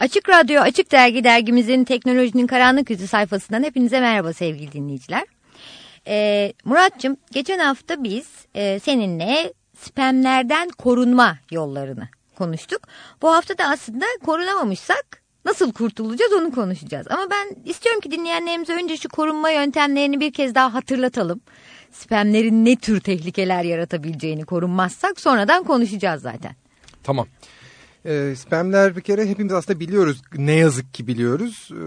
Açık Radyo, Açık Dergi dergimizin Teknolojinin Karanlık Yüzü sayfasından hepinize merhaba sevgili dinleyiciler. Ee, Muratçım, geçen hafta biz e, seninle spamlerden korunma yollarını konuştuk. Bu hafta da aslında korunamamışsak nasıl kurtulacağız onu konuşacağız. Ama ben istiyorum ki dinleyenlerimize önce şu korunma yöntemlerini bir kez daha hatırlatalım. Spamlerin ne tür tehlikeler yaratabileceğini korunmazsak sonradan konuşacağız zaten. Tamam. E, spamler bir kere hepimiz aslında biliyoruz. Ne yazık ki biliyoruz. E,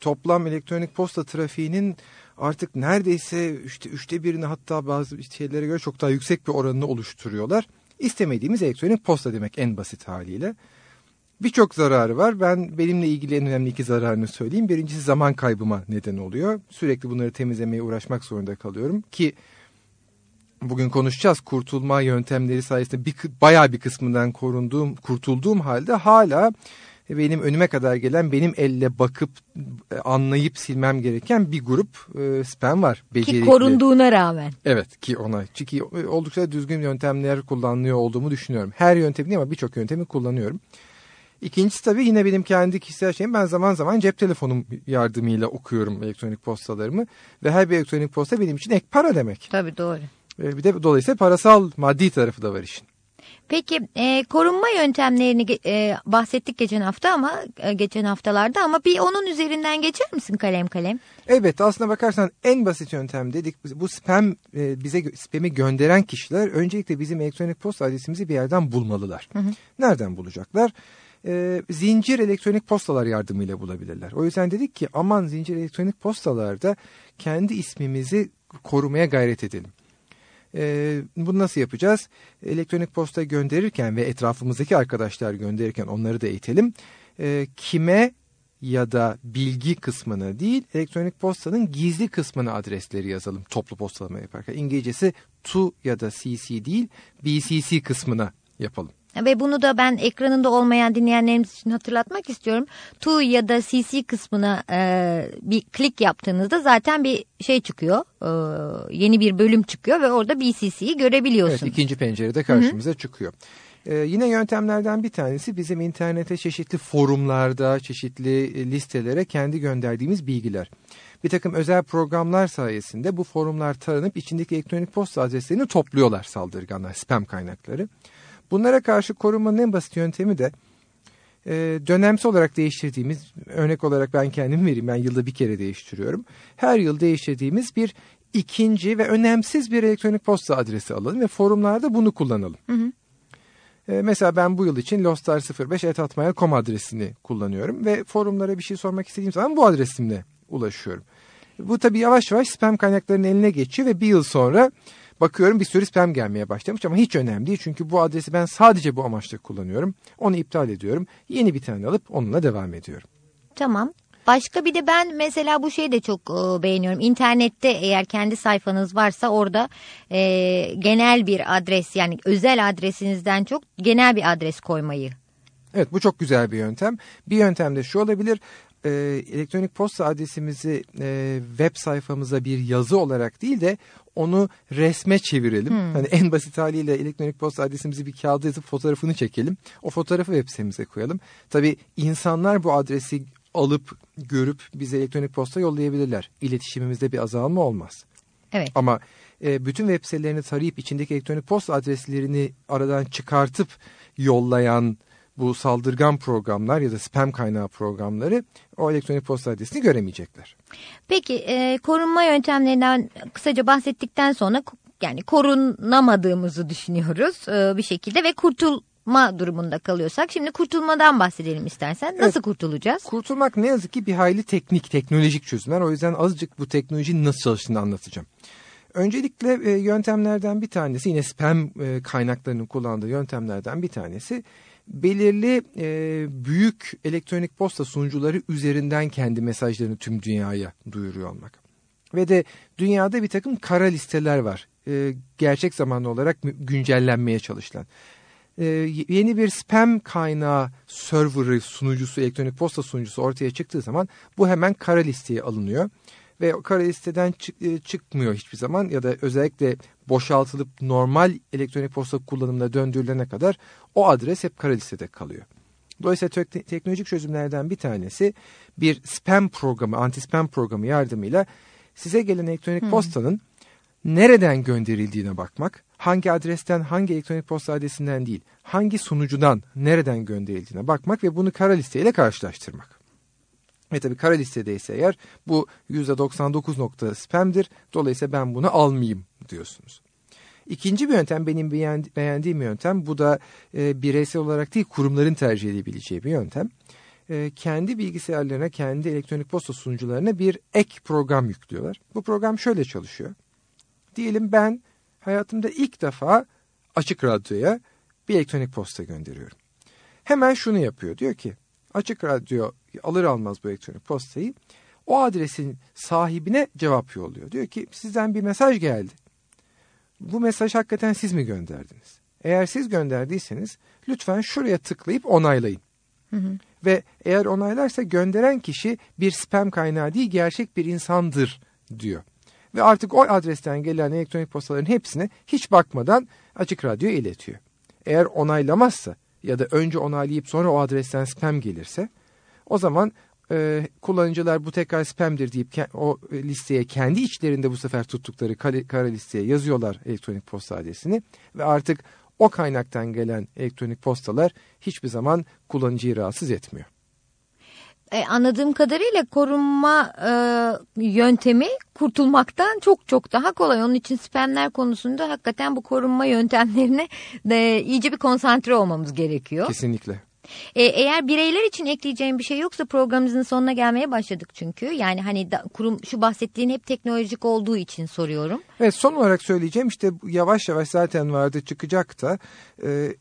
toplam elektronik posta trafiğinin artık neredeyse işte üçte birini hatta bazı şeylere göre çok daha yüksek bir oranını oluşturuyorlar. İstemediğimiz elektronik posta demek en basit haliyle. Birçok zararı var. Ben benimle ilgili en önemli iki zararını söyleyeyim. Birincisi zaman kaybıma neden oluyor. Sürekli bunları temizlemeye uğraşmak zorunda kalıyorum ki bugün konuşacağız. Kurtulma yöntemleri sayesinde bir, bayağı bir kısmından korunduğum, kurtulduğum halde hala benim önüme kadar gelen benim elle bakıp e, anlayıp silmem gereken bir grup e, spam var. Becerikli. Ki korunduğuna rağmen. Evet ki ona çünkü oldukça düzgün yöntemler kullanıyor olduğumu düşünüyorum. Her yöntemi değil ama birçok yöntemi kullanıyorum. İkincisi tabii yine benim kendi kişisel şeyim. Ben zaman zaman cep telefonum yardımıyla okuyorum elektronik postalarımı. Ve her bir elektronik posta benim için ek para demek. Tabii doğru. Bir de dolayısıyla parasal maddi tarafı da var işin. Peki e, korunma yöntemlerini e, bahsettik geçen hafta ama e, geçen haftalarda ama bir onun üzerinden geçer misin kalem kalem? Evet aslına bakarsan en basit yöntem dedik bu spam e, bize spam'i gönderen kişiler öncelikle bizim elektronik posta adresimizi bir yerden bulmalılar. Hı hı. Nereden bulacaklar? E, zincir elektronik postalar yardımıyla bulabilirler. O yüzden dedik ki aman zincir elektronik postalarda kendi ismimizi korumaya gayret edelim. E, bunu nasıl yapacağız? Elektronik posta gönderirken ve etrafımızdaki arkadaşlar gönderirken onları da eğitelim. E, kime ya da bilgi kısmını değil elektronik postanın gizli kısmını adresleri yazalım toplu postalama yaparken. İngilizcesi to ya da cc değil bcc kısmına yapalım. Ve bunu da ben ekranında olmayan dinleyenlerimiz için hatırlatmak istiyorum. To ya da CC kısmına e, bir klik yaptığınızda zaten bir şey çıkıyor. E, yeni bir bölüm çıkıyor ve orada BCC'yi görebiliyorsunuz. Evet ikinci pencerede karşımıza Hı -hı. çıkıyor. Ee, yine yöntemlerden bir tanesi bizim internete çeşitli forumlarda, çeşitli listelere kendi gönderdiğimiz bilgiler. Bir takım özel programlar sayesinde bu forumlar taranıp içindeki elektronik posta adreslerini topluyorlar saldırganlar, spam kaynakları. Bunlara karşı korunmanın en basit yöntemi de e, dönemsel olarak değiştirdiğimiz, örnek olarak ben kendim vereyim, ben yılda bir kere değiştiriyorum. Her yıl değiştirdiğimiz bir ikinci ve önemsiz bir elektronik posta adresi alalım ve forumlarda bunu kullanalım. Hı hı. E, mesela ben bu yıl için lostar05.atmail.com adresini kullanıyorum ve forumlara bir şey sormak istediğim zaman bu adresimle ulaşıyorum. Bu tabii yavaş yavaş spam kaynaklarının eline geçiyor ve bir yıl sonra Bakıyorum bir sürü spam gelmeye başlamış ama hiç önemli değil. Çünkü bu adresi ben sadece bu amaçla kullanıyorum. Onu iptal ediyorum. Yeni bir tane alıp onunla devam ediyorum. Tamam. Başka bir de ben mesela bu şeyi de çok e, beğeniyorum. İnternette eğer kendi sayfanız varsa orada e, genel bir adres yani özel adresinizden çok genel bir adres koymayı. Evet bu çok güzel bir yöntem. Bir yöntem de şu olabilir e, elektronik posta adresimizi e, web sayfamıza bir yazı olarak değil de onu resme çevirelim. Hmm. Hani en basit haliyle elektronik posta adresimizi bir kağıda yazıp fotoğrafını çekelim. O fotoğrafı web sitemize koyalım. Tabii insanlar bu adresi alıp görüp bize elektronik posta yollayabilirler. İletişimimizde bir azalma olmaz. Evet. Ama e, bütün web sitelerini tarayıp içindeki elektronik posta adreslerini aradan çıkartıp yollayan bu saldırgan programlar ya da spam kaynağı programları o elektronik posta adresini göremeyecekler. Peki e, korunma yöntemlerinden kısaca bahsettikten sonra yani korunamadığımızı düşünüyoruz e, bir şekilde ve kurtulma durumunda kalıyorsak. Şimdi kurtulmadan bahsedelim istersen. Nasıl evet, kurtulacağız? Kurtulmak ne yazık ki bir hayli teknik, teknolojik çözümler. O yüzden azıcık bu teknolojinin nasıl çalıştığını anlatacağım. Öncelikle e, yöntemlerden bir tanesi yine spam e, kaynaklarının kullandığı yöntemlerden bir tanesi belirli e, büyük elektronik posta sunucuları üzerinden kendi mesajlarını tüm dünyaya duyuruyor olmak. Ve de dünyada bir takım kara listeler var. E, gerçek zamanlı olarak güncellenmeye çalışılan. E, yeni bir spam kaynağı serverı sunucusu, elektronik posta sunucusu ortaya çıktığı zaman bu hemen kara listeye alınıyor ve kara listeden çık, e, çıkmıyor hiçbir zaman ya da özellikle boşaltılıp normal elektronik posta kullanımına döndürülene kadar o adres hep kara listede kalıyor. Dolayısıyla te teknolojik çözümlerden bir tanesi bir spam programı, anti-spam programı yardımıyla size gelen elektronik hmm. postanın nereden gönderildiğine bakmak, hangi adresten, hangi elektronik posta adresinden değil, hangi sunucudan nereden gönderildiğine bakmak ve bunu kara listeyle karşılaştırmak. Ve tabii kara listedeyse eğer bu %99 nokta spam'dir. Dolayısıyla ben bunu almayayım diyorsunuz. İkinci bir yöntem benim beğendiğim yöntem bu da e, bireysel olarak değil kurumların tercih edebileceği bir yöntem. E, kendi bilgisayarlarına, kendi elektronik posta sunucularına bir ek program yüklüyorlar. Bu program şöyle çalışıyor. Diyelim ben hayatımda ilk defa açık radyoya bir elektronik posta gönderiyorum. Hemen şunu yapıyor. Diyor ki açık radyo alır almaz bu elektronik postayı o adresin sahibine cevap yolluyor. Diyor ki sizden bir mesaj geldi. Bu mesaj hakikaten siz mi gönderdiniz? Eğer siz gönderdiyseniz lütfen şuraya tıklayıp onaylayın. Hı hı. Ve eğer onaylarsa gönderen kişi bir spam kaynağı değil gerçek bir insandır diyor. Ve artık o adresten gelen elektronik postaların hepsini hiç bakmadan açık radyoya iletiyor. Eğer onaylamazsa ya da önce onaylayıp sonra o adresten spam gelirse o zaman e, kullanıcılar bu tekrar spamdir deyip o listeye kendi içlerinde bu sefer tuttukları kara listeye yazıyorlar elektronik posta adresini ve artık o kaynaktan gelen elektronik postalar hiçbir zaman kullanıcıyı rahatsız etmiyor. E, anladığım kadarıyla korunma e, yöntemi kurtulmaktan çok çok daha kolay. Onun için spamler konusunda hakikaten bu korunma yöntemlerine de iyice bir konsantre olmamız gerekiyor. Kesinlikle. E, eğer bireyler için ekleyeceğim bir şey yoksa programımızın sonuna gelmeye başladık çünkü. Yani hani da, kurum şu bahsettiğin hep teknolojik olduğu için soruyorum. Evet son olarak söyleyeceğim işte yavaş yavaş zaten vardı çıkacak da e,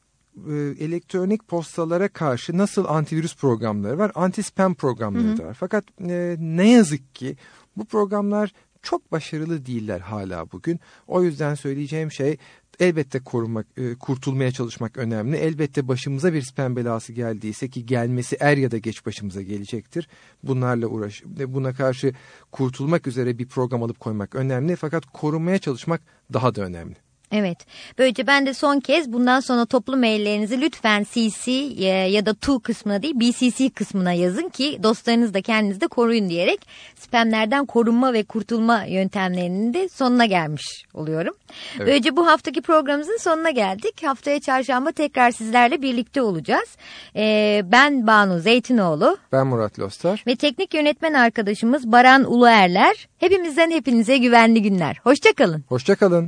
e, elektronik postalara karşı nasıl antivirüs programları var, anti-spam programları hı hı. da var. Fakat e, ne yazık ki bu programlar çok başarılı değiller hala bugün. O yüzden söyleyeceğim şey elbette korunmak, e, kurtulmaya çalışmak önemli. Elbette başımıza bir spam belası geldiyse ki gelmesi er ya da geç başımıza gelecektir. Bunlarla uğraş, buna karşı kurtulmak üzere bir program alıp koymak önemli. Fakat korunmaya çalışmak daha da önemli. Evet. Böylece ben de son kez bundan sonra toplu maillerinizi lütfen CC e, ya da to kısmına değil BCC kısmına yazın ki dostlarınız da kendinizi de koruyun diyerek spamlerden korunma ve kurtulma yöntemlerinin de sonuna gelmiş oluyorum. Evet. Böylece bu haftaki programımızın sonuna geldik. Haftaya çarşamba tekrar sizlerle birlikte olacağız. Ee, ben Banu Zeytinoğlu. Ben Murat Lostar. Ve teknik yönetmen arkadaşımız Baran Uluerler. Hepimizden hepinize güvenli günler. Hoşçakalın. Hoşçakalın.